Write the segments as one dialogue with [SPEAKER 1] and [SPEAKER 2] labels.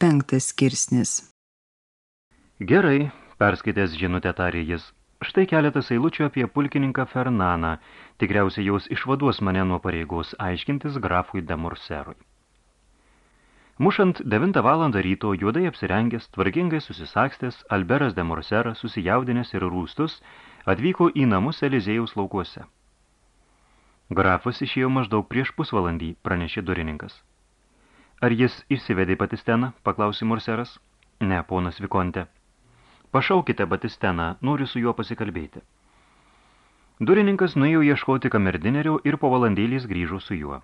[SPEAKER 1] Penktas skirsnis.
[SPEAKER 2] Gerai, perskaitęs žinutę tarė jis. Štai keletas eilučių apie pulkininką Fernaną. Tikriausiai jos išvaduos mane nuo pareigos aiškintis grafui de Morserui. Mušant 9 valandą ryto juodai apsirengęs, tvarkingai susisakstęs, Alberas de Morseras, susijaudinęs ir rūstus, atvyko į namus Elizėjaus laukuose. Grafas išėjo maždaug prieš pusvalandį, pranešė durininkas. Ar jis išsivedė Batisteną, paklausė Morseras. Ne, ponas Vikonte. Pašaukite Batisteną, noriu su juo pasikalbėti. Durininkas nuėjo ieškoti kamerdinerio ir po valandėlės grįžo su juo.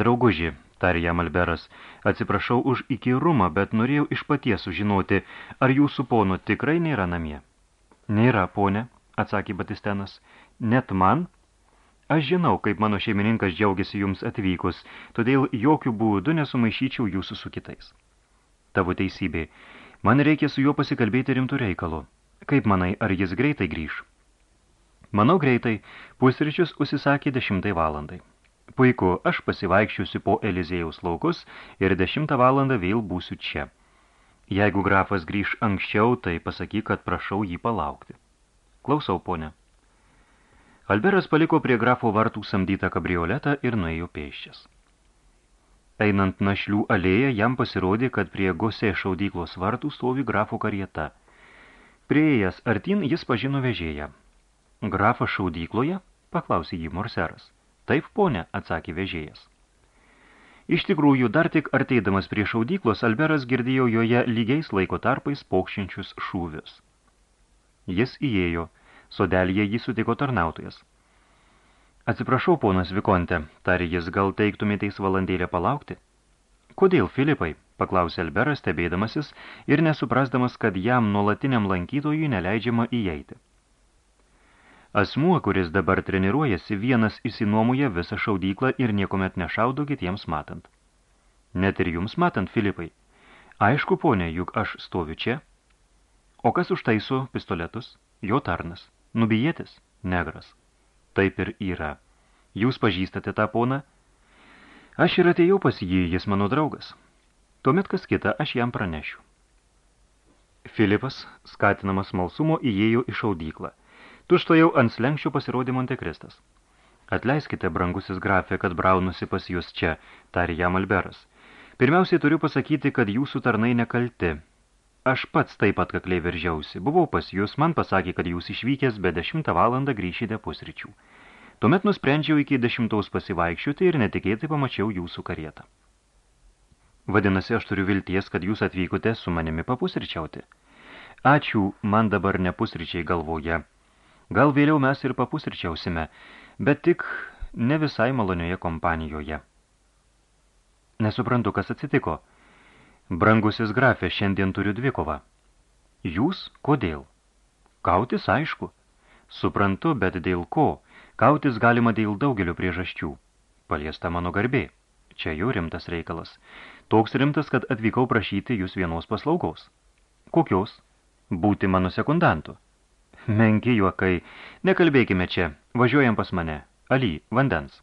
[SPEAKER 2] Drauguži, tarė jam Alberas, atsiprašau už įkyrumą, bet norėjau iš paties sužinoti, ar jūsų pono tikrai nėra namie. Nėra, ponė, atsakė Batistenas. Net man, Aš žinau, kaip mano šeimininkas džiaugiasi jums atvykus, todėl jokių būdų nesumaišyčiau jūsų su kitais. Tavo teisybė. Man reikia su juo pasikalbėti rimtų reikalų. Kaip manai, ar jis greitai grįž? Manau greitai. Pusryčius užsisakė dešimtai valandai. Puiku, aš pasivaikščiusiu po Elizėjaus laukus ir dešimtą valandą vėl būsiu čia. Jeigu grafas grįž anksčiau, tai pasakyk, kad prašau jį palaukti. Klausau, ponė. Alberas paliko prie grafo vartų samdytą kabrioletą ir nuėjo pėščias. Einant našlių alėją, jam pasirodė, kad prie gose šaudyklos vartų stovi grafo karieta. Prieėjęs artin jis pažino vežėją. Grafas šaudykloje? paklausė jį morseras. Taip, ponė, atsakė vežėjas. Iš tikrųjų, dar tik arteidamas prie šaudyklos, Alberas girdėjo joje lygiais laiko tarpais pokščiančius šūvius. Jis įėjo, Sodelyje jį sutiko tarnautojas. Atsiprašau, ponas Vikonte, tarė jis, gal teiktumėteis valandėlę palaukti? Kodėl, Filipai? paklausė Alberas, stebėdamasis ir nesuprasdamas, kad jam nuolatiniam lankytojui neleidžiama įeiti. Asmuo, kuris dabar treniruojasi, vienas įsinuomoja visą šaudyklą ir niekomet nešaudo kitiems matant. Net ir jums matant, Filipai. Aišku, ponė, juk aš stoviu čia. O kas užtaiso pistoletus? Jo tarnas. Nubijėtis? Negras. Taip ir yra. Jūs pažįstate tą poną? Aš ir atėjau pas jį, jis mano draugas. Tuomet kas kita, aš jam pranešiu. Filipas, skatinamas malsumo, įėjo į šaudyklą. Tuštojau ant slenkščių pasirodė Montekristas. Atleiskite, brangusis grafė, kad braunusi pas jūs čia, tarė jam Alberas. Pirmiausiai turiu pasakyti, kad jūsų tarnai nekalti, Aš pats taip atkakliai veržiausi. Buvau pas jūs, man pasakė, kad jūs išvykęs be dešimtą valandą grįšite pusryčių. Tuomet nusprendžiau iki dešimtaus pasivaikščioti ir netikėtai pamačiau jūsų karietą. Vadinasi, aš turiu vilties, kad jūs atvykote su manimi papusryčiauti. Ačiū, man dabar ne pusryčiai galvoje. Gal vėliau mes ir papusryčiausime, bet tik ne visai malonioje kompanijoje. Nesuprantu, kas atsitiko – Brangusis grafė, šiandien turiu dvikovą. Jūs? Kodėl? Kautis, aišku. Suprantu, bet dėl ko? Kautis galima dėl daugelio priežasčių. Paliesta mano garbė. Čia jau rimtas reikalas. Toks rimtas, kad atvykau prašyti jūs vienos paslaugos. Kokios? Būti mano sekundantu. Menki juokai. Nekalbėkime čia. Važiuojam pas mane. Ali, vandens.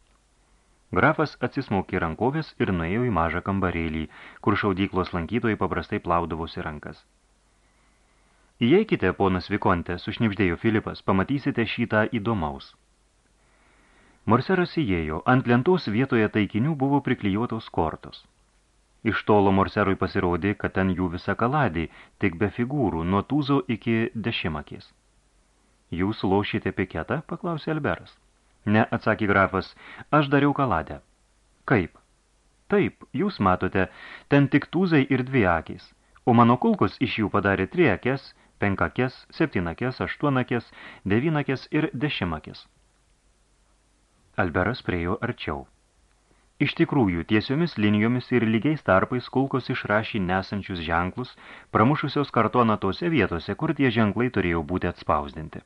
[SPEAKER 2] Grafas atsismaukė rankovės ir nuėjo į mažą kambarėlį, kur šaudyklos lankytojai paprastai plaudavosi rankas. Įeikite, ponas Vikonte, sušnipždėjo Filipas, pamatysite šitą įdomaus. Morseras įėjo, ant lentos vietoje taikinių buvo priklijuotos kortos. Iš tolo Morserui pasirodė, kad ten jų visa kaladė, tik be figūrų, nuo tūzo iki dešimakės. Jūs lošite piketą, paklausė Alberas. Ne, atsakė grafas, aš dariau kaladę. Kaip? Taip, jūs matote, ten tik tūzai ir dvi akys, o mano kulkos iš jų padarė triakės, penkakės, septynakės, aštuonakės, devynakės ir dešimakės. Alberas priejo arčiau. Iš tikrųjų, tiesiomis linijomis ir lygiais tarpais kulkos išrašė nesančius ženklus, pramušusios kartoną tose vietose, kur tie ženklai turėjo būti atspausdinti.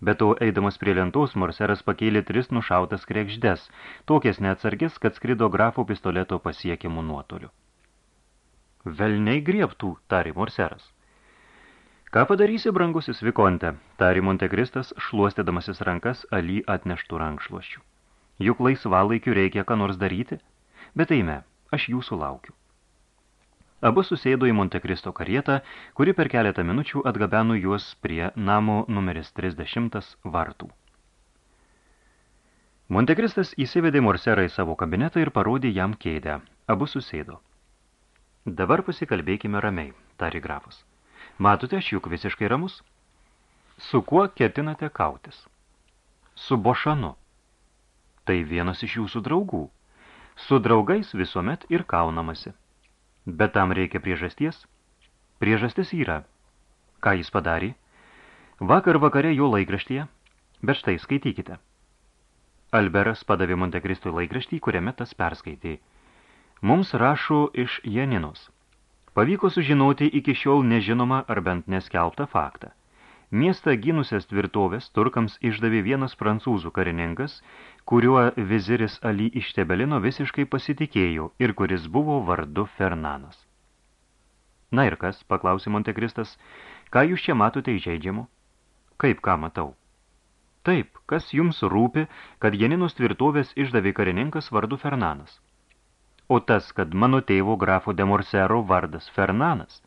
[SPEAKER 2] Bet to, eidamas prie lentos, Morseras pakėlė tris nušautas krekždes, tokias neatsargis, kad skrido grafo pistoleto pasiekimų nuotoliu. Velniai griebtų, tarė Morseras. Ką padarysi, brangusis Vikonte, tarė Montekristas, šluostėdamasis rankas Ali atneštų rankšluoščių. Juk laisvalaikiu reikia ką nors daryti, bet eime, aš jūsų laukiu. Abu susėdo į Montekristo karietą, kuri per keletą minučių atgabeno juos prie namo numeris 30 vartų. Montekristas įsivedė Morserą į savo kabinetą ir parodė jam kėdę. Abu susėdo. Dabar pasikalbėkime ramiai, tari grafas. Matote, aš juk visiškai ramus. Su kuo ketinate kautis? Su Bošanu. Tai vienas iš jūsų draugų. Su draugais visuomet ir kaunamasi. Bet tam reikia priežasties. Priežastis yra. Ką jis padarė? Vakar vakare jo laikraštyje. Bet štai, skaitykite. Alberas padavė Montekristui laikraštį, kuriame tas perskaitė. Mums rašo iš Janinos. Pavyko sužinoti iki šiol nežinomą ar bent neskelbtą faktą. Miestą gynusias tvirtovės turkams išdavė vienas prancūzų karininkas, kuriuo viziris Ali iš Tebelino visiškai pasitikėjo ir kuris buvo vardu Fernanas. Na ir kas, paklausė Montekristas, ką jūs čia matote įžeidžiamu? Kaip ką matau? Taip, kas jums rūpi, kad Janinus tvirtovės išdavė karininkas vardu Fernanas? O tas, kad mano tėvo grafo de Morsero vardas Fernanas.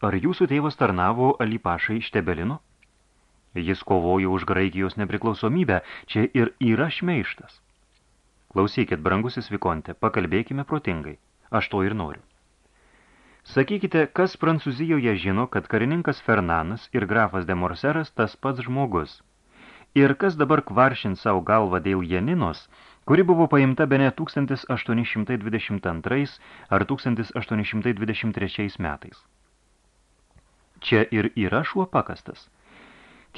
[SPEAKER 2] Ar jūsų tėvas tarnavo Alipašai iš Tebelino? Jis kovojo už Graikijos nepriklausomybę, čia ir yra šmeištas. Klausykit, brangusis Vikonte, pakalbėkime protingai. Aš to ir noriu. Sakykite, kas Prancūzijoje žino, kad karininkas Fernanas ir grafas de Morseras tas pats žmogus. Ir kas dabar kvaršint savo galvą dėl Janinos, kuri buvo paimta bene 1822 ar 1823 metais. Čia ir yra šuo pakastas –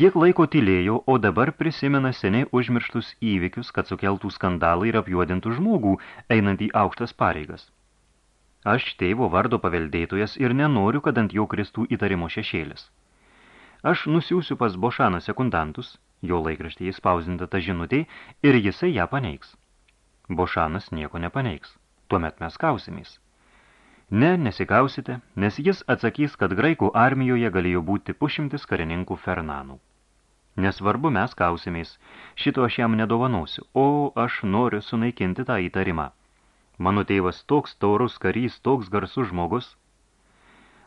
[SPEAKER 2] Tiek laiko tylėjo, o dabar prisimena seniai užmirštus įvykius, kad sukeltų skandalą ir apjuodintų žmogų, einant į aukštas pareigas. Aš tėvo vardo paveldėtojas ir nenoriu, kad ant jo kristų įtarimo šešėlis. Aš nusiųsiu pas Bošaną sekundantus, jo laikraštyje įspausinta ta žinutė, ir jisai ją paneigs. Bošanas nieko nepaneigs. Tuomet mes kausimės. Ne, nesikausite, nes jis atsakys, kad graikų armijoje galėjo būti pušimtis karininkų Fernanų. Nesvarbu, mes kausimės, šito aš jam nedovanosiu, o aš noriu sunaikinti tą įtarimą. Mano tėvas toks taurus karys, toks garsus žmogus.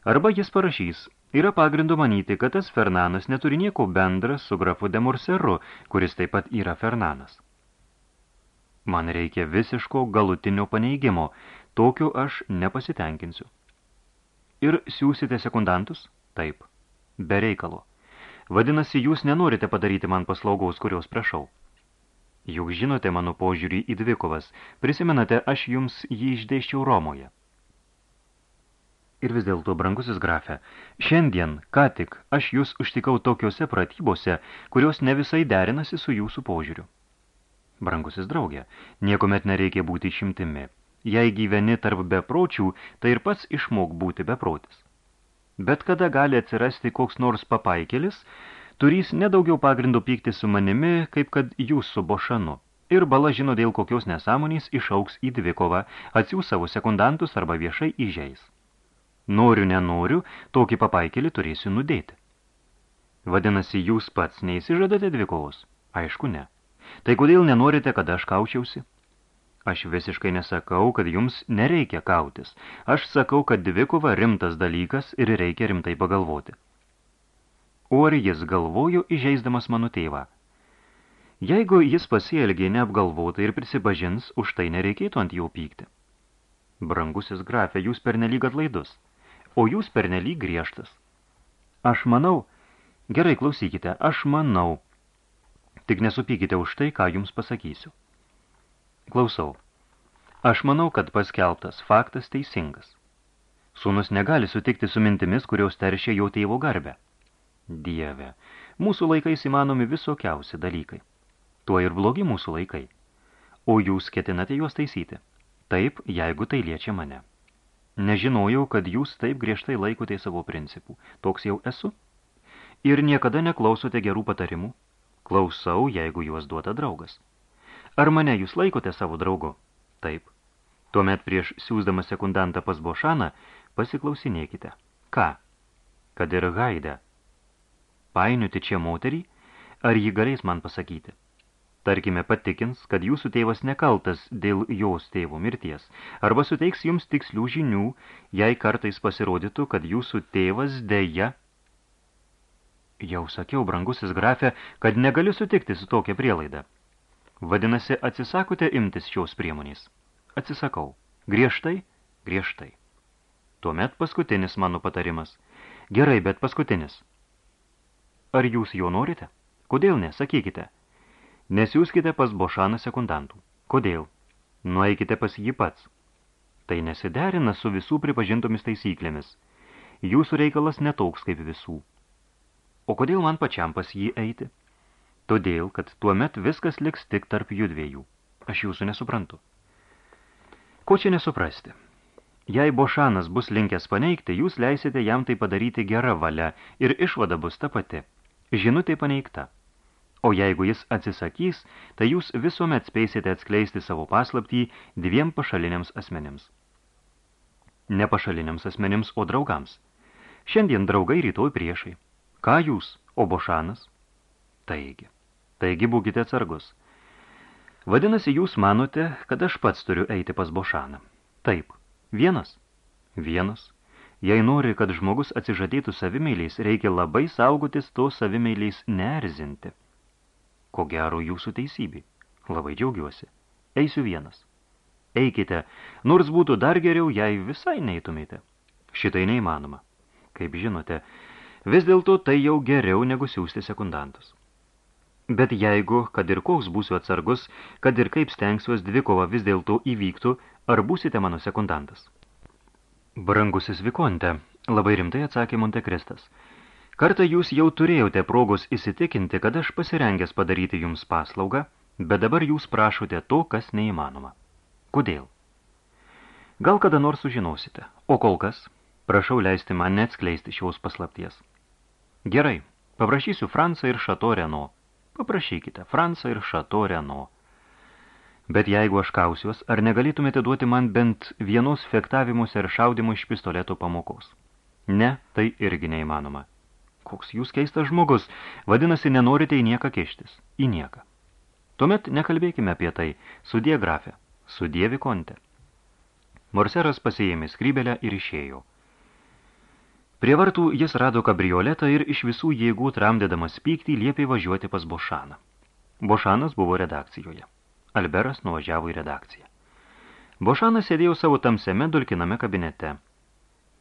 [SPEAKER 2] Arba jis parašys, yra pagrindo manyti, kad tas Fernanas neturi nieko bendra su grafu de Morseru, kuris taip pat yra Fernanas. Man reikia visiško galutinio paneigimo, Tokiu aš nepasitenkinsiu. Ir siūsite sekundantus? Taip. Be reikalo. Vadinasi, jūs nenorite padaryti man paslaugaus, kurios prašau. Juk žinote mano požiūrį į dvikovas. Prisimenate, aš jums jį išdėščiau Romoje. Ir vis dėlto, brangusis grafė, šiandien, ką tik, aš jūs užtikau tokiuose pratybose, kurios ne visai derinasi su jūsų požiūriu. Brangusis draugė, niekomet nereikia būti šimtimi. Jei gyveni tarp bepročių, tai ir pats išmok būti beprotis. Bet kada gali atsirasti koks nors papaikelis, turys nedaugiau pagrindų pykti su manimi, kaip kad jūs su Bošanu. Ir bala žino dėl kokios nesąmonės išauks į dvikovą, atsiūs savo sekundantus arba viešai įžeis. Noriu, nenoriu, tokį papaikelį turėsiu nudėti. Vadinasi, jūs pats neįsižadate dvikovos? Aišku, ne. Tai kodėl nenorite, kad aš kaučiausi? Aš visiškai nesakau, kad jums nereikia kautis. Aš sakau, kad dvikova rimtas dalykas ir reikia rimtai pagalvoti. O ar jis galvojo įžeisdamas mano tėvą? Jeigu jis pasielgė neapgalvotai ir prisipažins, už tai nereikėtų ant jo pykti. Brangusis grafė, jūs pernelyg atlaidus, o jūs pernelyg griežtas. Aš manau, gerai klausykite, aš manau, tik nesupykite už tai, ką jums pasakysiu. Klausau. Aš manau, kad paskelbtas faktas teisingas. Sūnus negali sutikti su mintimis, kurios teršia jo tėvo garbę. Dieve, mūsų laikais įmanomi visokiausi dalykai. Tuo ir blogi mūsų laikai. O jūs ketinate juos taisyti? Taip, jeigu tai liečia mane. Nežinojau, kad jūs taip griežtai laikote savo principų. Toks jau esu. Ir niekada neklausote gerų patarimų. Klausau, jeigu juos duoda draugas. Ar mane jūs laikote savo draugu? Taip. Tuomet prieš siūsdama sekundantą pas Bošaną pasiklausinėkite. Ką? Kad ir Haidę. Painiuti čia moterį, ar ji galės man pasakyti? tarkime, patikins, kad jūsų tėvas nekaltas dėl jos tėvo mirties, arba suteiks jums tikslių žinių, jei kartais pasirodytų, kad jūsų tėvas dėja. Jau sakiau, brangusis grafė, kad negaliu sutikti su tokia prielaida. Vadinasi, atsisakote imtis šios priemonės. Atsisakau. Griežtai? Griežtai. Tuomet paskutinis mano patarimas. Gerai, bet paskutinis. Ar jūs jo norite? Kodėl ne? Sakykite. Nesiūskite pas Bošaną sekundantų. Kodėl? Nueikite pas jį pats. Tai nesiderina su visų pripažintomis taisyklėmis. Jūsų reikalas netoks kaip visų. O kodėl man pačiam pas jį eiti? Todėl, kad tuomet viskas liks tik tarp jų dviejų. Aš jūsų nesuprantu. Ko čia nesuprasti? Jei Bošanas bus linkęs paneigti, jūs leisite jam tai padaryti gerą valią ir išvada bus ta pati. Žinutė paneigta. O jeigu jis atsisakys, tai jūs visuomet spėsite atskleisti savo paslaptį dviem pašaliniams asmenims. Ne pašaliniams asmenims, o draugams. Šiandien draugai, rytoj priešai. Ką jūs, o bošanas? Taigi, taigi būkite atsargus. Vadinasi, jūs manote, kad aš pats turiu eiti pas bošaną. Taip, vienas. Vienas. Jei nori, kad žmogus atsižadėtų savimeiliais, reikia labai saugotis to savimeiliais neerzinti. Ko gero jūsų teisybė. Labai džiaugiuosi. Eisiu vienas. Eikite, nors būtų dar geriau, jei visai neitumėte. Šitai neįmanoma. Kaip žinote, vis dėlto tai jau geriau negu siūsti sekundantus. Bet jeigu, kad ir koks būsiu atsargus, kad ir kaip stengsiuos dvikova vis dėlto įvyktų, ar būsite mano sekundantas? Brangusis Vikonte, labai rimtai atsakė Montekristas. Kartą jūs jau turėjote progos įsitikinti, kad aš pasirengęs padaryti jums paslaugą, bet dabar jūs prašote to, kas neįmanoma. Kodėl? Gal kada nors sužinosite, o kol kas, prašau leisti man neatskleisti šios paslapties. Gerai, paprašysiu Fransą ir Šato Reno. Paprašykite, Fransą ir Šato Reno. Bet jeigu aš kausiuos, ar negalėtumėte duoti man bent vienos fektavimus ir šaudimų iš pistoleto pamokos? Ne, tai irgi neįmanoma. Koks jūs keistas žmogus, vadinasi, nenorite į nieką keštis. Į nieką. Tuomet nekalbėkime apie tai. Sudie grafė. Sudie vikonte. Morseras pasiėmė skrybelę ir išėjo. Prie vartų jis rado kabrioletą ir iš visų jėgų tramdėdamas pyktį liepė važiuoti pas Bošaną. Bošanas buvo redakcijoje. Alberas nuvažiavo į redakciją. Bošanas sėdėjo savo tamsiame dulkiname kabinete.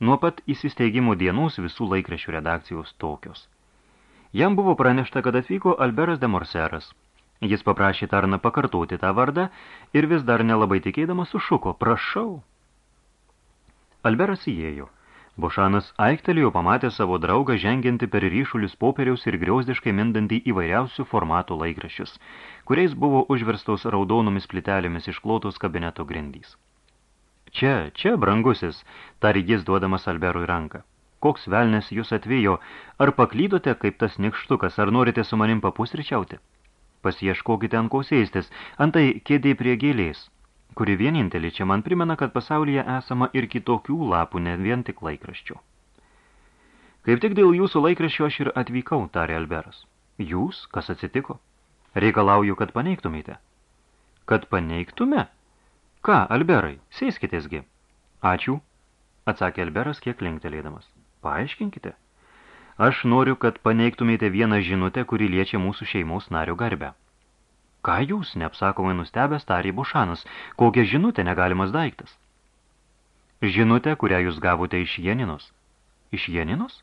[SPEAKER 2] Nuo pat įsisteigimo dienos visų laikraščių redakcijos tokios. Jam buvo pranešta, kad atvyko Alberas de Morseras. Jis paprašė tarną pakartoti tą vardą ir vis dar nelabai tikėdamas sušuko, prašau. Alberas įėjo. Bošanas aiktelėjo pamatė savo draugą žengianti per ryšulius popieriaus ir griauzdiškai mindantį įvairiausių formatų laikraščius, kuriais buvo užverstos raudonomis plitelėmis išklotos kabineto grindys. Čia, čia, brangusis, tari jis duodamas Alberui ranką. Koks velnes jūs atvejo, ar paklydote kaip tas nikštukas, ar norite su manim papusryčiauti? Pasieškokite ant ko sėstis, antai kėdė prie gėlės, kuri vienintelė čia man primena, kad pasaulyje esama ir kitokių lapų, ne vien tik laikraščių. Kaip tik dėl jūsų laikraščio aš ir atvykau, tarė Alberas. Jūs? Kas atsitiko? Reikalauju, kad paneigtumėte. Kad paneigtume? Ką, Alberai, sėskitėsgi. Ačiū, atsakė Alberas kiek linktelėdamas. Paaiškinkite. Aš noriu, kad paneigtumėte vieną žinutę, kuri liečia mūsų šeimos nario garbę. Ką jūs, neapsakomai nustebęs, tarė Bušanas, kokia žinutė negalimas daiktas? Žinutė, kurią jūs gavote iš Jeninos. Iš Jeninos?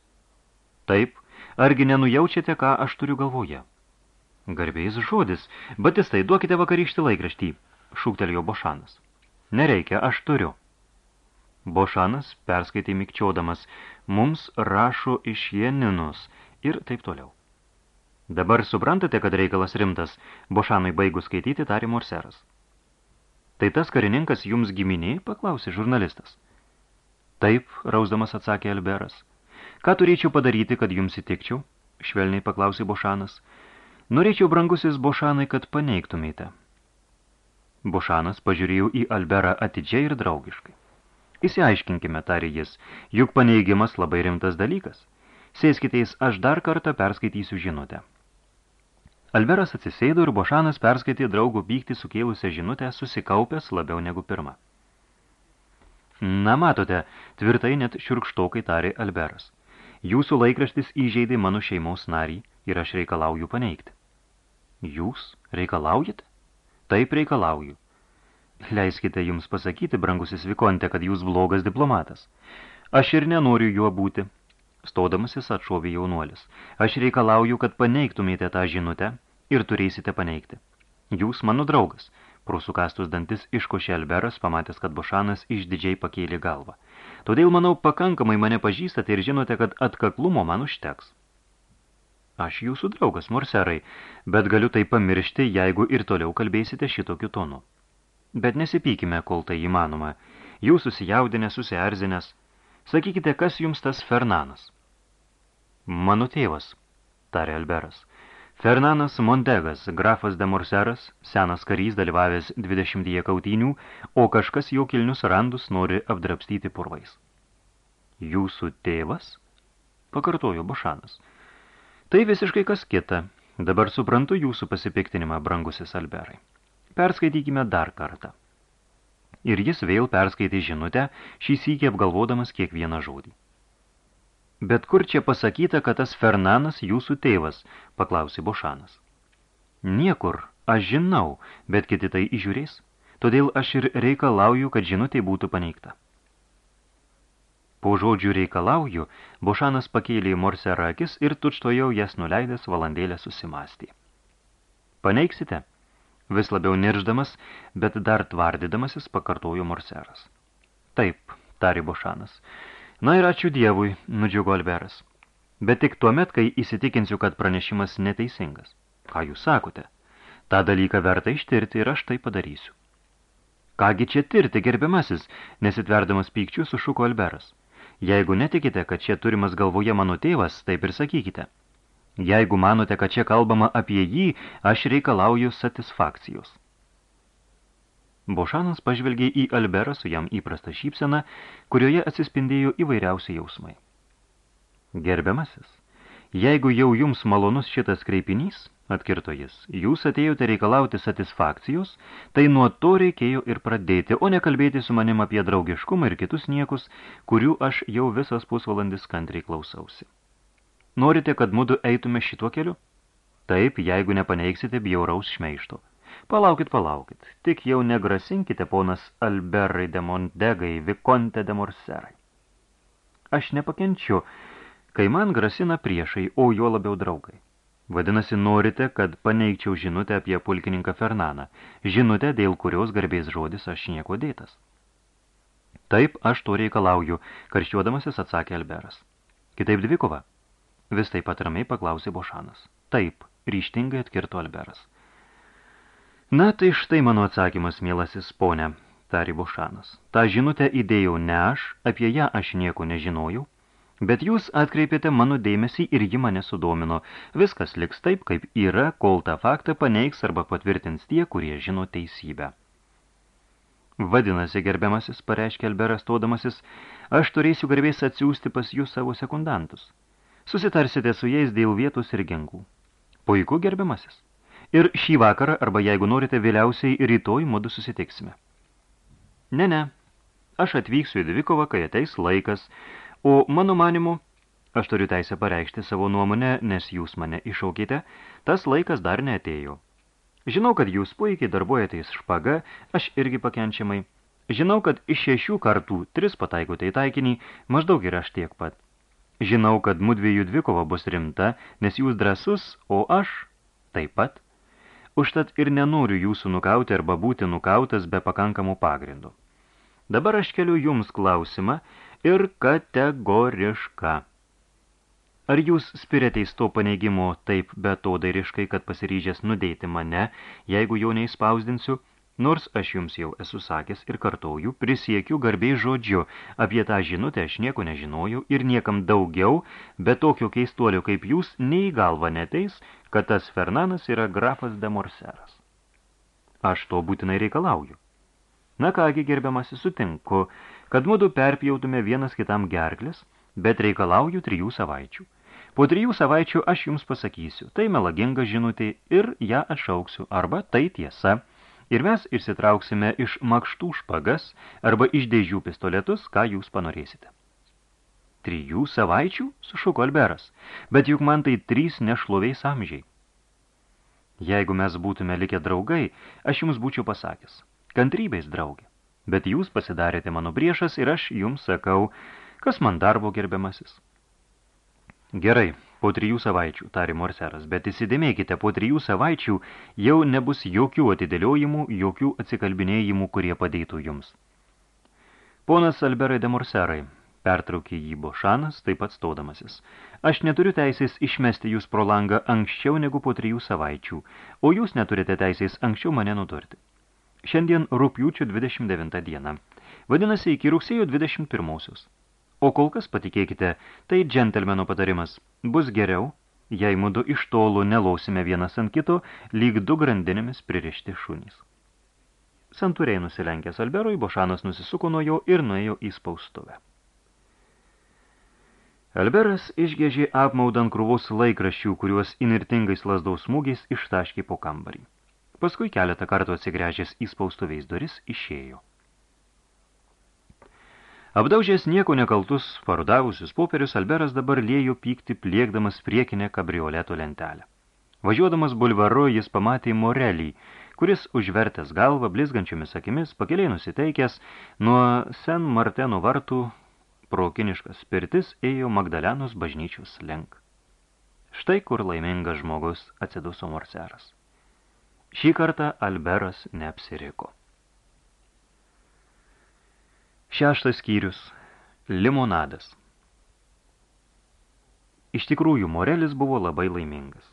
[SPEAKER 2] Taip, argi nenujaučiate, ką aš turiu galvoje? Garbėjais žodis, bet jis tai duokite vakarykštį laikraštį, šūktelėjo Bošanas. Nereikia, aš turiu. Bošanas perskaitė mikčiodamas, mums rašo iš Jeninus ir taip toliau. Dabar suprantate, kad reikalas rimtas, Bošanui baigus skaityti, tarė Morseras. Tai tas karininkas jums giminė, paklausė žurnalistas. Taip, rausdamas atsakė Alberas. Ką turėčiau padaryti, kad jums įtikčiau? Švelniai paklausė Bošanas. Norėčiau, brangusis Bošanai, kad paneigtumėte. Bušanas pažiūrėjo į Alberą atidžiai ir draugiškai. Įsiaiškinkime, tarė jis, juk paneigimas labai rimtas dalykas. Sėskiteis, aš dar kartą perskaitysiu žinutę. Alberas atsisėdo ir Bošanas perskaitė draugų pyktį sukėlusią žinutę, susikaupęs labiau negu pirmą. Na, matote, tvirtai net šiurkštokai tarė Alberas. Jūsų laikraštis įžeidė mano šeimos narį ir aš reikalauju paneigti. Jūs reikalaujate? Taip reikalauju. Leiskite jums pasakyti, brangusis Vikonte, kad jūs blogas diplomatas. Aš ir nenoriu juo būti. Stodamasis atšovė jaunuolis. Aš reikalauju, kad paneigtumėte tą žinutę ir turėsite paneigti. Jūs mano draugas. Pro sukastus dantis iškošė Alberas, pamatęs, kad Bošanas išdidžiai pakėlė galvą. Todėl, manau, pakankamai mane pažįstate ir žinote, kad atkaklumo man užteks. Aš jūsų draugas, morserai, bet galiu tai pamiršti, jeigu ir toliau kalbėsite šitokiu tonu. Bet nesipykime, kol tai įmanoma. Jūs susijaudinę, susierzinęs. Sakykite, kas jums tas Fernanas? Mano tėvas, tarė Alberas. Fernanas Montegas, grafas de Morseras, senas karys dalyvavęs 20 kautynių, o kažkas jo kilnius randus nori apdrapstyti purvais. Jūsų tėvas? Pakartojo Bošanas. Tai visiškai kas kita. Dabar suprantu jūsų pasipiktinimą, brangusis Alberai. Perskaitykime dar kartą. Ir jis vėl perskaitė žinutę, šį sykį apgalvodamas kiekvieną žodį. Bet kur čia pasakyta, kad tas Fernanas jūsų tėvas, paklausė Bošanas. Niekur, aš žinau, bet kiti tai įžiūrės, todėl aš ir reikalauju, kad žinutė būtų paneigta. Po žodžių reikalauju, Bošanas pakėlė morse rakis ir tučtojau jas nuleidęs valandėlę susimastė. Paneiksite? Vis labiau nirždamas, bet dar tvardydamasis pakartojo morseras. Taip, tarė Bošanas, Na ir ačiū Dievui, nudžiugo Alberas. Bet tik tuomet, kai įsitikinsiu, kad pranešimas neteisingas. Ką jūs sakote? Ta dalyką verta ištirti ir aš tai padarysiu. Kągi čia tirti, gerbiamasis, nesitverdamas pykčių sušuko Alberas. Jeigu netikite, kad čia turimas galvoje mano tėvas, taip ir sakykite. Jeigu manote, kad čia kalbama apie jį, aš reikalauju satisfakcijos. Bošanas pažvelgė į Alberą su jam įprastą šypseną, kurioje atsispindėjo įvairiausi jausmai. Gerbiamasis, jeigu jau jums malonus šitas kreipinys, atkirto jis, jūs atėjote reikalauti satisfakcijos, tai nuo to reikėjo ir pradėti, o nekalbėti su manim apie draugiškumą ir kitus niekus, kurių aš jau visas pusvalandis kantriai klausausi. Norite, kad mudu eitume šituo keliu? Taip, jeigu nepaneiksite bjauraus šmeišto. Palaukit, palaukit, tik jau negrasinkite, ponas Alberai de Mondegai, Vikonte de Morserai. Aš nepakenčiu, kai man grasina priešai, o jo labiau draugai. Vadinasi, norite, kad paneigčiau žinutę apie pulkininką Fernaną, žinutę, dėl kurios garbės žodis aš nieko dėtas. Taip, aš to reikalauju, karščiuodamasis atsakė Alberas. Kitaip dvikova? Vis taip pat ramiai paklausė Bošanas. Taip, ryštingai atkirto Alberas. Na, tai štai mano atsakymas, mielasis ponė, tari Bošanas. Ta žinutę įdėjau ne aš, apie ją aš nieko nežinojau, bet jūs atkreipėte mano dėmesį ir ji mane sudomino. Viskas liks taip, kaip yra, kol tą faktą paneigs arba patvirtins tie, kurie žino teisybę. Vadinasi, gerbiamasis, pareiškė Alberas todamasis, aš turėsiu garbės atsiųsti pas jūs savo sekundantus. Susitarsite su jais dėl vietos ir gengų. Puiku, gerbiamasis. Ir šį vakarą, arba jeigu norite, vėliausiai rytoj mudu susitiksime. Ne, ne, aš atvyksiu į Dvikovą, kai ateis laikas, o mano manimu, aš turiu teisę pareikšti savo nuomonę, nes jūs mane išaukite, tas laikas dar neatėjo. Žinau, kad jūs puikiai darbuojatės špaga, aš irgi pakenčiamai. Žinau, kad iš šešių kartų tris pataikote į taikinį, maždaug ir aš tiek pat. Žinau, kad mudviejų dvikova bus rimta, nes jūs drasus, o aš taip pat. Užtat ir nenoriu jūsų nukauti arba būti nukautas be pakankamų pagrindų. Dabar aš keliu jums klausimą ir kategorišką. Ar jūs spirėteis to paneigimo taip betodairiškai, kad pasiryžęs nudėti mane, jeigu jo neįspausdinsiu, Nors aš jums jau esu sakęs ir kartoju, prisiekiu garbiai žodžiu, apie tą žinutę aš nieko nežinojau ir niekam daugiau, bet tokio keistuolio kaip jūs, nei galva neteis, kad tas Fernanas yra grafas de Morseras. Aš to būtinai reikalauju. Na kągi, gerbiamasi, sutinku, kad mudu perpjautume vienas kitam gerklis, bet reikalauju trijų savaičių. Po trijų savaičių aš jums pasakysiu, tai melaginga žinutė ir ją atšauksiu, arba tai tiesa. Ir mes išsitrauksime iš makštų špagas arba iš dėžių pistoletus, ką jūs panorėsite. Trijų savaičių, sušuko Alberas, bet juk man tai trys nešloviais amžiai. Jeigu mes būtume likę draugai, aš jums būčiau pasakęs. Kantrybės draugė. Bet jūs pasidarėte mano priešas ir aš jums sakau, kas man darbo gerbiamasis. Gerai, po trijų savaičių, tari Morseras, bet įsidėmėkite, po trijų savaičių jau nebus jokių atidėliojimų, jokių atsikalbinėjimų, kurie padėtų jums. Ponas Alberai de Morserai, Pertraukė jį Bošanas, taip pat stodamasis. Aš neturiu teisės išmesti jūs pro langą anksčiau negu po trijų savaičių, o jūs neturite teisės anksčiau mane nudurti. Šiandien rūpjūčio 29 diena. Vadinasi, iki rugsėjo 21-osios. O kol kas, patikėkite, tai džentelmeno patarimas. Bus geriau, jei mudu iš tolų nelausime vienas ant kito, lyg du grandinėmis pririšti šunys. Santūriai nusilenkęs Alberui, Bošanas nusisuko nuo jo ir nuėjo į spaustuvę. Alberas išgėžė apmaudant krūvos laikraščių, kuriuos inirtingais lasdaus smūgiais ištaškė po kambarį. Paskui keletą kartų atsigręžęs į spaustuviais duris išėjo. Apdaužęs nieko nekaltus parudavusius popierius, Alberas dabar lėjo pykti pliekdamas priekinę kabrioleto lentelę. Važiuodamas bulvaru jis pamatė Morelį, kuris užvertęs galvą blizgančiomis akimis, pakeliai nusiteikęs, nuo Sen Marteno vartų prokiniškas pirtis ėjo Magdalenos bažnyčios link. Štai kur laimingas žmogus atsiduso Morseras. Šį kartą Alberas neapsiriko. Šeštas skyrius – limonadas. Iš tikrųjų, Morelis buvo labai laimingas.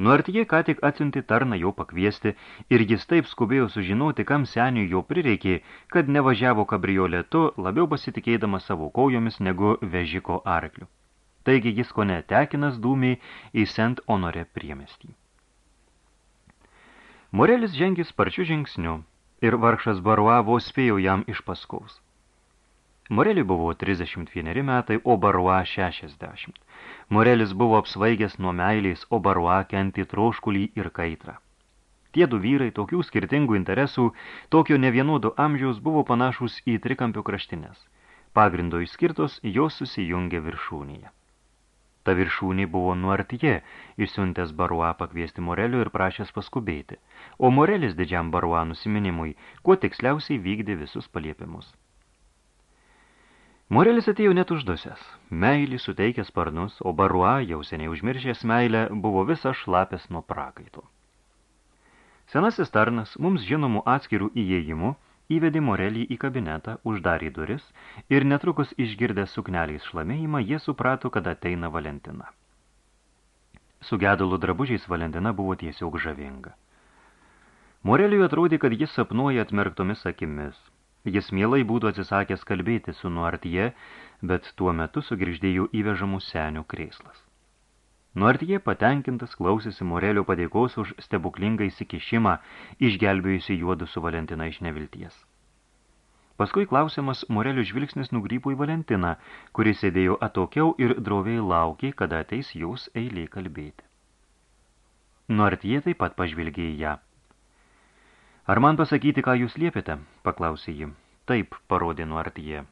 [SPEAKER 2] Nuartie ką tik atsinti tarną jo pakviesti ir jis taip skubėjo sužinoti, kam seniui jo prireikė, kad nevažiavo kabrioletu, labiau pasitikėdamas savo kojomis negu vežiko arkliu. Taigi jis ko netekinas dūmiai į Sent Honore priemestį. Morelis žengė sparčių žingsnių ir vargšas Barua vos spėjo jam iš paskaus. Moreliui buvo 31 metai, o Barua 60. Morelis buvo apsvaigęs nuo meilės, o Barua kenti troškulį ir kaitrą. Tie du vyrai tokių skirtingų interesų, tokio nevienodo amžiaus buvo panašus į trikampio kraštinės. Pagrindo išskirtos, jos susijungė viršūnėje. Ta viršūnė buvo nuartyje, išsiuntęs Barua pakviesti Morelių ir prašęs paskubėti, o Morelis didžiam Barua nusiminimui, kuo tiksliausiai vykdė visus paliepimus. Morelis atėjo net uždusęs. Meilį suteikė sparnus, o Barua, jau seniai užmiršęs meilę, buvo visas šlapės nuo prakaito. Senasis tarnas, mums žinomų atskirų įėjimų, įvedė Morelį į kabinetą, uždarė duris ir netrukus išgirdę sukneliais šlamėjimą, jie suprato, kad ateina Valentina. Su gedulų drabužiais Valentina buvo tiesiog žavinga. Moreliui atrodė, kad jis sapnuoja atmerktomis akimis, Jis mielai būtų atsisakęs kalbėti su Nuartie, bet tuo metu sugrįždėjo įvežamų senių krėslas. Nuartie patenkintas klausėsi Morelio padėkos už stebuklingą įsikišimą, išgelbėjusi juodu su Valentina iš nevilties. Paskui klausimas Morelio žvilgsnis nugrypo į Valentiną, kuris sėdėjo atokiau ir droviai laukė, kada ateis jūs eilė kalbėti. Nuartie taip pat pažvilgė į ją. Ar man pasakyti, ką jūs liepėte? paklausė ji. Taip, parodė nuartyje.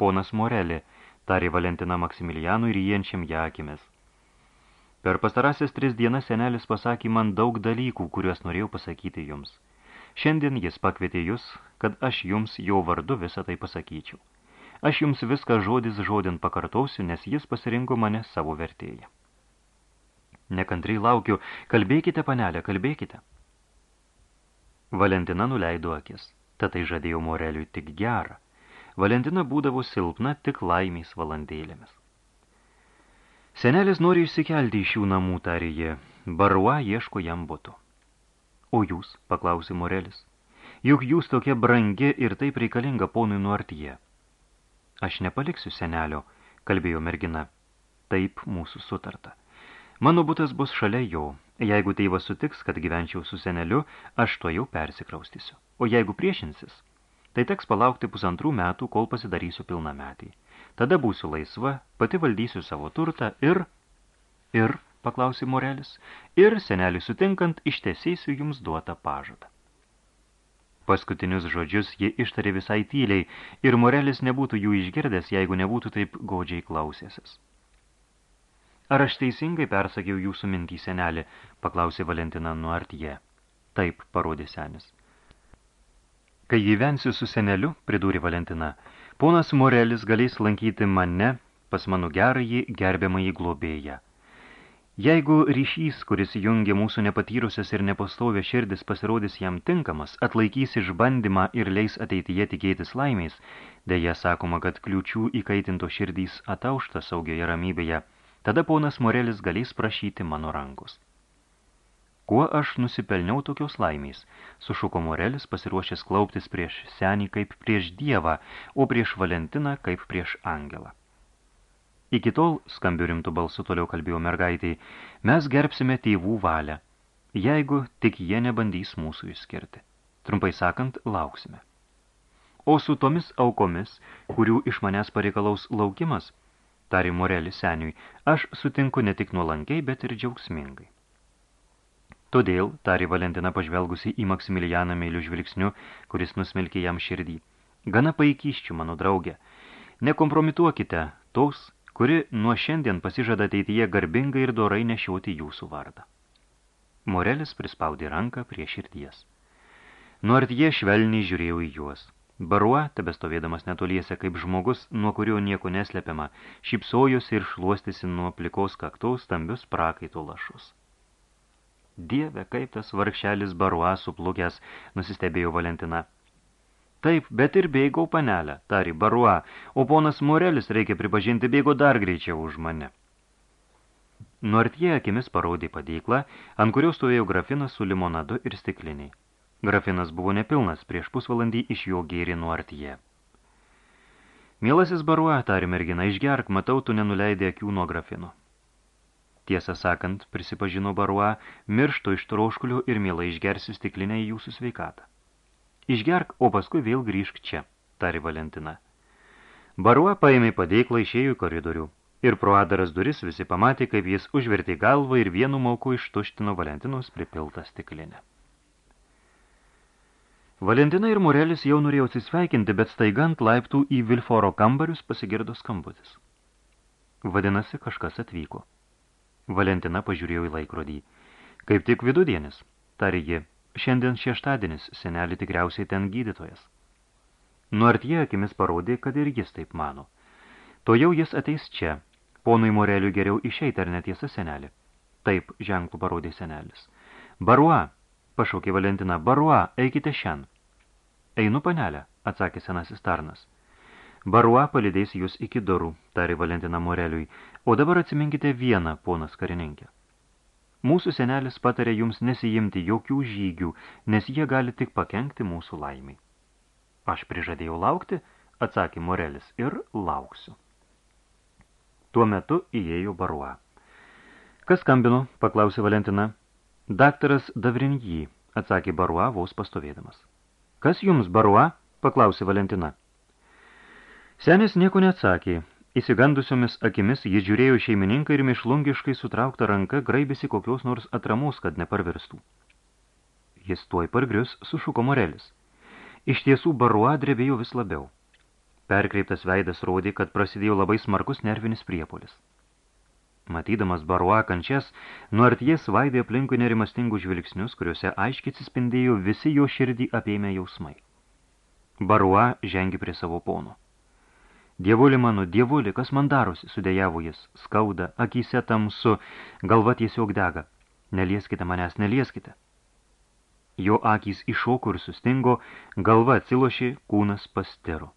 [SPEAKER 2] Ponas Morelė, tarė Valentina Maksimilianui ryjančiam ją akimis. Per pastarąsias tris dienas senelis pasakė man daug dalykų, kuriuos norėjau pasakyti jums. Šiandien jis pakvietė jūs, kad aš jums jo vardu visą tai pasakyčiau. Aš jums viską žodis žodin pakartosiu, nes jis pasirinko mane savo vertėją. Nekantriai laukiu, kalbėkite, panelė, kalbėkite. Valentina nuleido akis, tatai žadėjo Moreliui tik gerą. Valentina būdavo silpna tik laimės valandėlėmis. Senelis nori išsikelti iš šių namų, tarė jie. Barua ieško jam būtų. O jūs, paklausė Morelis, juk jūs tokia brangi ir taip reikalinga ponui nuartyje. Aš nepaliksiu senelio, kalbėjo mergina. Taip mūsų sutarta. Mano butas bus šalia jo. Jeigu tėvas sutiks, kad gyvenčiau su seneliu, aš to jau persikraustysiu. O jeigu priešinsis, tai teks palaukti pusantrų metų, kol pasidarysiu pilną metį. Tada būsiu laisva, pati valdysiu savo turtą ir Ir, paklausė Morelis, ir seneliui sutinkant ištesėsiu jums duotą pažadą. Paskutinius žodžius ji ištarė visai tyliai, ir Morelis nebūtų jų išgirdęs, jeigu nebūtų taip godžiai klausėsis. Ar aš teisingai persakiau jūsų mintį, senelį, paklausė Valentina Nuartie. Taip, parodė senis. Kai gyvensiu su seneliu, pridūrė Valentina, ponas Morelis galės lankyti mane pas mano gerąjį gerbiamąjį globėją. Jeigu ryšys, kuris jungia mūsų nepatyrusias ir nepastovę širdis, pasirodys jam tinkamas, atlaikys išbandymą ir leis ateityje tikėtis laimės, dėja sakoma, kad kliūčių įkaitinto širdys ataušta saugioje ramybėje, tada ponas Morelis galės prašyti mano rankos. Kuo aš nusipelniau tokios laimės? Sušuko Morelis, pasiruošęs klauptis prieš senį kaip prieš dievą, o prieš Valentiną kaip prieš angelą. Iki tol, skambiu rimtų balsų toliau kalbėjo mergaitai, mes gerbsime tėvų valią, jeigu tik jie nebandys mūsų išskirti. Trumpai sakant, lauksime. O su tomis aukomis, kurių iš manęs pareikalaus laukimas, tari Morelis seniui, aš sutinku ne tik nuolankiai, bet ir džiaugsmingai. Todėl, tari Valentina pažvelgusi į Maksimilianą meilių žvilgsniu, kuris nusmelkė jam širdį, gana paikyščių, mano draugė, nekompromituokite tos, kuri nuo šiandien pasižada ateityje garbingai ir dorai nešioti jūsų vardą. Morelis prispaudė ranką prie širdies. Nuartie švelniai žiūrėjau į juos. Barua, tebestovėdamas netoliese kaip žmogus, nuo kurio nieko neslepiama, šipsojosi ir šluostėsi nuo plikos kaktaus stambius prakaito lašus. Dieve, kaip tas vargšelis Barua suplukęs, nusistebėjo Valentina. Taip, bet ir bėgau panelę, tari Barua, o ponas Morelis, reikia pripažinti, bėgo dar greičiau už mane. Nuartie akimis parodė padėklą, ant kurios stovėjo grafinas su limonadu ir stikliniai. Grafinas buvo nepilnas, prieš pusvalandį iš jo gėrė nuartie. Mielasis Barua, tari mergina, išgerk, matau, tu nenuleidė akių nuo grafino. Tiesą sakant, prisipažino Barua, miršto iš troškulių ir mielai išgersi stiklinę į jūsų sveikatą. Išgerk, o paskui vėl grįžk čia, tari Valentina. Barua paėmė padėklą išėjo į koridorių. Ir pro adaras duris visi pamatė, kaip jis užvertė galvą ir vienu mauku ištuštino Valentinos pripiltą stiklinę. Valentina ir Morelis jau norėjo atsisveikinti, bet staigant laiptų į Vilforo kambarius pasigirdo skambutis. Vadinasi, kažkas atvyko. Valentina pažiūrėjo į laikrodį. Kaip tik vidudienis, tarė ji, Šiandien šeštadienis, senelį tikriausiai ten gydytojas. Nuartie akimis parodė, kad ir jis taip mano. To jau jis ateis čia. Ponui Moreliui geriau išeiti, ar netiesa senelį. Taip, ženklų parodė senelis. Barua, pašaukė Valentina, barua, eikite šian. Einu, panelė, atsakė senasis tarnas. Barua palidės jūs iki durų, tarė Valentina Moreliui, o dabar atsiminkite vieną, ponas karininkė. Mūsų senelis patarė jums nesijimti jokių žygių, nes jie gali tik pakenkti mūsų laimiai. Aš prižadėjau laukti, atsakė Morelis, ir lauksiu. Tuo metu įėjo Barua. Kas skambino, paklausė Valentina. Daktaras Davrinjį, atsakė Barua, vos pastovėdamas. Kas jums, Barua, paklausė Valentina. Senis nieko neatsakė, Įsigandusiomis akimis jis žiūrėjo šeimininką ir mišlungiškai sutraukta ranka graibėsi kokios nors atramos, kad neparverstų. Jis tuoj pargrius sušuko Morelis. Iš tiesų barua drebėjo vis labiau. Perkreiptas veidas rodė, kad prasidėjo labai smarkus nervinis priepolis. Matydamas barua kančias, nuarties vaidė aplinkui nerimastingus žvilgsnius, kuriuose aiškiai atsispindėjo visi jo širdį apėmę jausmai. Barua žengi prie savo pono. Dievuli mano, dievuli, kas man darosi, sudėjavo jis, skauda, akyse tamsu, galva tiesiog dega. Nelieskite manęs, nelieskite. Jo akys iššoko ir sustingo, galva atsilošė, kūnas pastiro.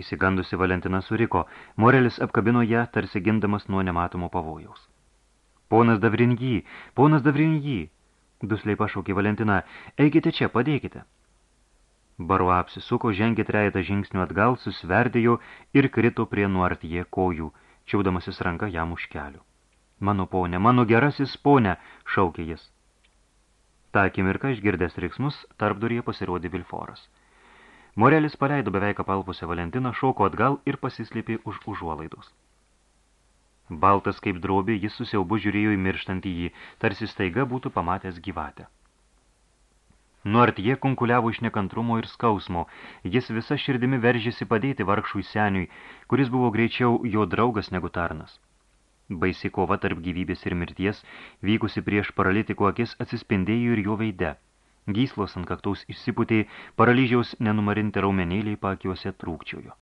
[SPEAKER 2] Įsigandusi Valentina suriko, Morelis apkabino ją, tarsi gindamas nuo nematomo pavojaus. Ponas Davrinjį, ponas Davrinjį, dusliai pašaukė Valentina, eikite čia, padėkite. Barua apsisuko, žengė trejata žingsnių atgal, susverdėjo ir krito prie nuartie kojų, čiaudamasis ranką jam už kelių. Mano ponė, mano gerasis ponė, šaukė jis. Ta akimirka išgirdęs riksmus, tarpdurėje pasirodė Vilforas. Morelis paleido beveik apalpusią Valentiną, šoko atgal ir pasislėpė už užuolaidos. Baltas kaip drobė, jis susiaubu žiūrėjo į mirštantį jį, tarsi staiga būtų pamatęs gyvatę. Nuart jie kunkuliavo iš nekantrumo ir skausmo, jis visa širdimi veržėsi padėti vargšui seniui, kuris buvo greičiau jo draugas negu tarnas. Baisi kova tarp gyvybės ir mirties, vykusi prieš paralitiko akis, atsispindėjo ir jo veide. Gyslos ant kaktaus išsiputė, paralyžiaus nenumarinti raumenėliai pakiuose trūkčiojo.